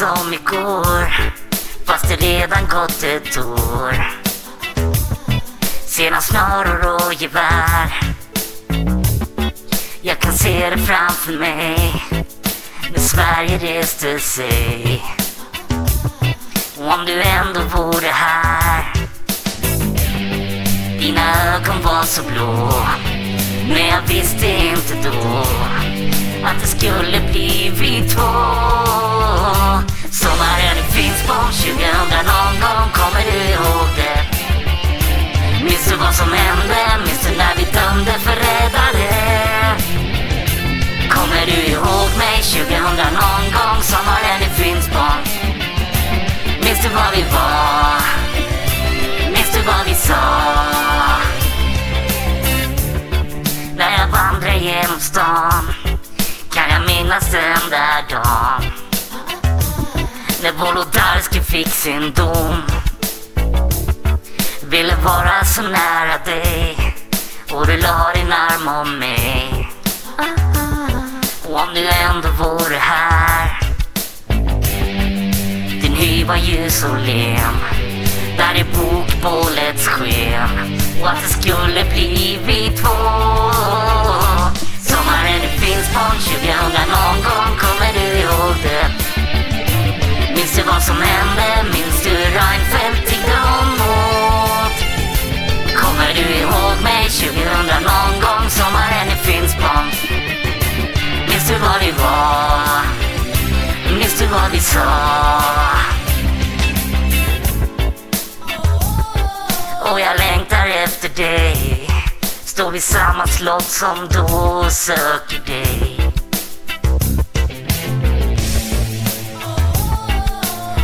Som igår, fast det redan gått ett år. Sedan snaror och gevär. Jag kan se det framför mig när Sverige reste sig. Och om du ändå vore här. Dina ögon var så blå. Men jag visste inte då att det skulle bli vi två finns på Finspång 2000 någon gång, kommer du ihåg det? Minns du vad som hände? Minns du när vi dömde förrädare? Kommer du ihåg mig 2000 någon gång, sommaren i Finspång? Minns du vad vi var? Minns du vad vi sa? När jag vandrar genom stan kan jag minnas den där dagen när Wolodarski fick sin dom. Ville vara så nära dig. Och du la din arm om mig. Och om du ändå vore här. Din hy var ljus och len. Där i bokbålets sken. Och att det skulle bli vad som hände? Minns du Reinfeldt tiggde om åt? Kommer du ihåg mig 2000 någon gång? Sommaren i Finspång Minns du vad vi var? Minns du vad vi sa? Och jag längtar efter dig Står vid samma slott som då och söker dig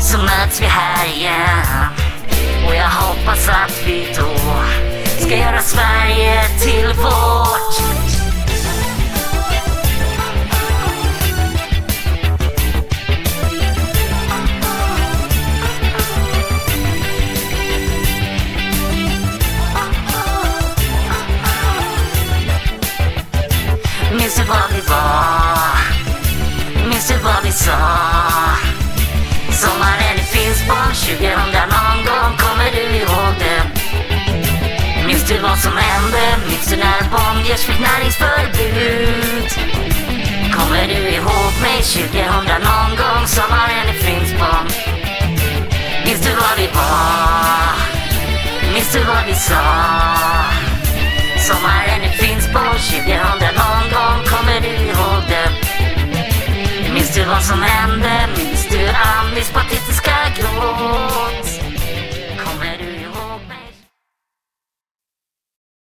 Så möts vi här igen. Och jag hoppas att vi då Ska göra Sverige Minns du vad som hände? Minns du när Bonniers fick näringsförbud? Kommer du ihåg mig 2000 någon gång, sommaren i Finspång? Minns du vad vi var? Minns du vad vi sa? Sommaren i Finspång 2000 någon gång, kommer du ihåg det? Minns du vad som hände? Minns du Amis parti?